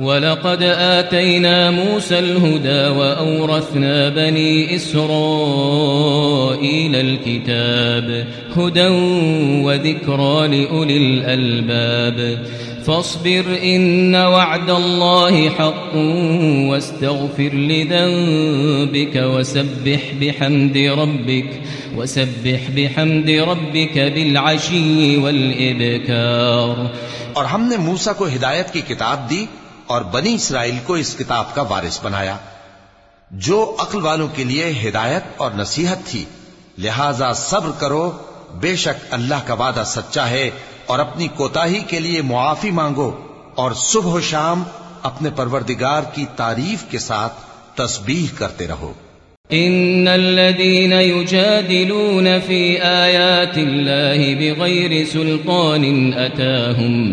ولقد آتينا موسى الهدى وأورثنا بني إسرائيل الكتاب هدى وذكرى لأولي الألباب فاصبر إن وعد الله حق واستغفر لذنبك وسبح بحمد ربك وسبح بحمد ربك بالعشي والإبكار اور ہم نے موسا کو ہدایت کی کتاب دی اور بنی اسرائیل کو اس کتاب کا وارث بنایا۔ جو عقل والوں کے لیے ہدایت اور نصیحت تھی، لہذا صبر کرو، بے شک اللہ کا وعدہ سچا ہے اور اپنی کوتاہی کے لیے معافی مانگو اور صبح و شام اپنے پروردگار کی تعریف کے ساتھ تسبیح کرتے رہو۔ ان الذين يجادلون في ايات الله بغير سلطان اتاهم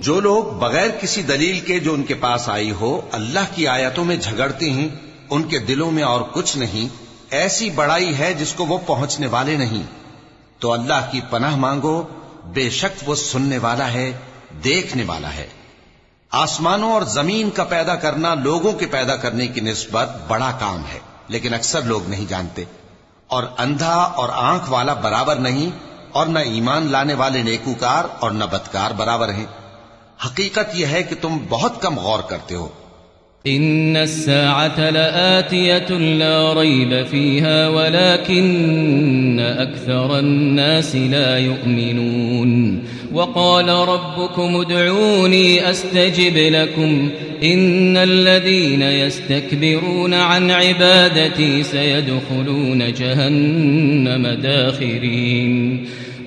جو لوگ بغیر کسی دلیل کے جو ان کے پاس آئی ہو، اللہ کی آیتوں میں جھگڑتے ہیں، ان کے دلوں میں اور کچھ نہیں، ایسی بڑائی ہے جس کو وہ پہنچنے والے نہیں۔ تو اللہ کی پناہ مانگو، بے شک وہ سننے والا ہے، دیکھنے والا ہے۔ آسمانوں اور زمین کا پیدا کرنا لوگوں کے پیدا کرنے کی نسبت بڑا کام ہے، لیکن اکثر لوگ نہیں جانتے۔ اور اندھا اور آنکھ والا برابر نہیں، اور نہ ایمان لانے والے نیکوکار اور نہ بدکار برابر ہیں۔ حقیقت یہ ہے کہ تم بہت کم غور کرتے ہو۔ ان الساعة لآتية لا ريب فيها ولكن أكثر الناس لا يؤمنون۔ وقال ربكم ادعوني أستجب لكم۔ إن الذين يستكبرون عن عبادتي سيدخلون جهنم داخرين۔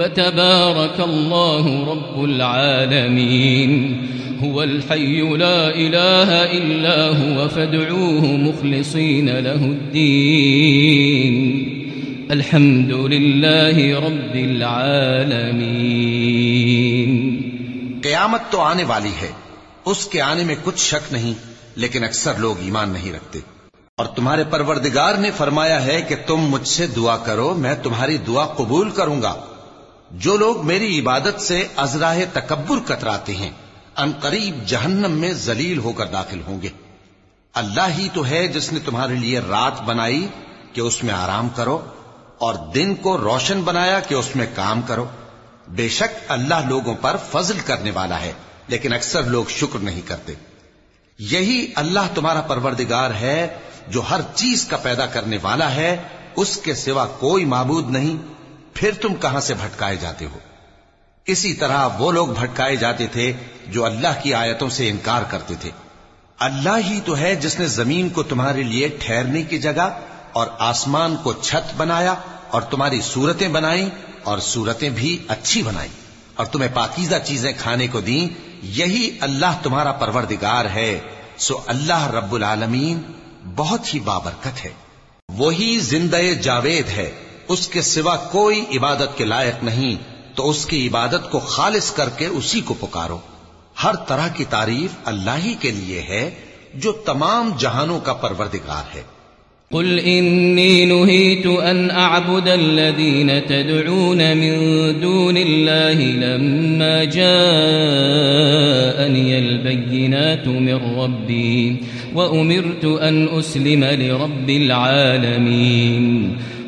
فتبارك الله رب العالمين. هو الحي لا إله إلا هو، فادعوه مخلصين له الدين. الحمد لله رب العالمين. قیامت تو آنے والی ہے، اس کے آنے میں کچھ شک نہیں، لیکن اکثر لوگ ایمان نہیں رکھتے۔ اور تمہارے پروردگار نے فرمایا ہے کہ تم مجھ سے دعا کرو، میں تمہاری دعا قبول کروں گا۔ جو لوگ میری عبادت سے ازراہ تکبر کتراتے ہیں، ان قریب جہنم میں ذلیل ہو کر داخل ہوں گے۔ اللہ ہی تو ہے جس نے تمہارے لیے رات بنائی کہ اس میں آرام کرو، اور دن کو روشن بنایا کہ اس میں کام کرو۔ بے شک اللہ لوگوں پر فضل کرنے والا ہے، لیکن اکثر لوگ شکر نہیں کرتے۔ یہی اللہ تمہارا پروردگار ہے جو ہر چیز کا پیدا کرنے والا ہے، اس کے سوا کوئی معبود نہیں۔ پھر تم کہاں سے بھٹکائے جاتے ہو؟ اسی طرح وہ لوگ بھٹکائے جاتے تھے جو اللہ کی آیتوں سے انکار کرتے تھے۔ اللہ ہی تو ہے جس نے زمین کو تمہارے لیے ٹھہرنے کی جگہ اور آسمان کو چھت بنایا اور تمہاری صورتیں بنائیں اور صورتیں بھی اچھی بنائیں اور تمہیں پاکیزہ چیزیں کھانے کو دیں، یہی اللہ تمہارا پروردگار ہے۔ سو اللہ رب العالمین بہت ہی بابرکت ہے۔ وہی زندہ جاوید ہے۔ اس کے سوا کوئی عبادت کے لائق نہیں، تو اس کی عبادت کو خالص کر کے اسی کو پکارو۔ ہر طرح کی تعریف اللہ ہی کے لیے ہے، جو تمام جہانوں کا پروردگار ہے۔ قل إني نهيت أن أعبد الذين تدعون من دون الله لما جاءني البينات من ربي، وأمرت أن أسلم لرب العالمين۔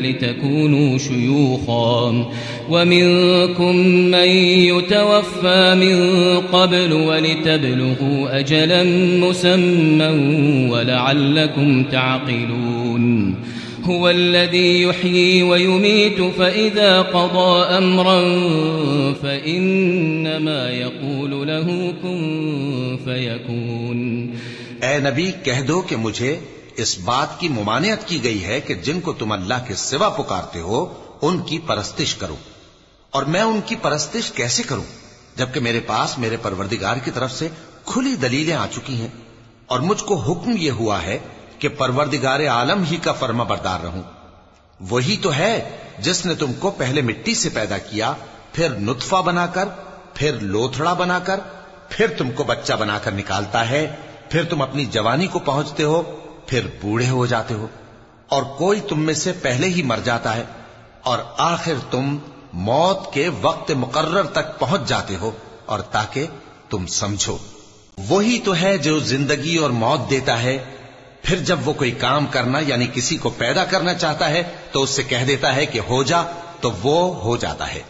لتكونوا شيوخا. ومنكم من يتوفى من قبل ولتبلغوا أجلا مسمى ولعلكم تعقلون. هو الذي يحيي ويميت، فإذا قضى أمرا فإنما يقول له كن فيكون. اے نبی، کہہ دو کہ مجھے اس بات کی ممانعت کی گئی ہے کہ جن کو تم اللہ کے سوا پکارتے ہو، ان کی پرستش کرو۔ اور میں ان کی پرستش کیسے کروں؟ جبکہ میرے پاس میرے پروردگار کی طرف سے کھلی دلیلیں آ چکی ہیں۔ اور مجھ کو حکم یہ ہوا ہے کہ پروردگار عالم ہی کا فرما بردار رہوں۔ وہی تو ہے جس نے تم کو پہلے مٹی سے پیدا کیا، پھر نطفہ بنا کر، پھر لوتھڑا بنا کر، پھر تم کو بچہ بنا کر نکالتا ہے، پھر تم اپنی جوانی کو پہنچتے ہو پھر بوڑھے ہو جاتے ہو اور کوئی تم میں سے پہلے ہی مر جاتا ہے اور آخر تم موت کے وقت مقرر تک پہنچ جاتے ہو اور تاکہ تم سمجھو۔ وہی تو ہے جو زندگی اور موت دیتا ہے۔ پھر جب وہ کوئی کام کرنا یعنی کسی کو پیدا کرنا چاہتا ہے تو اس سے کہہ دیتا ہے کہ ہو جا تو وہ ہو جاتا ہے۔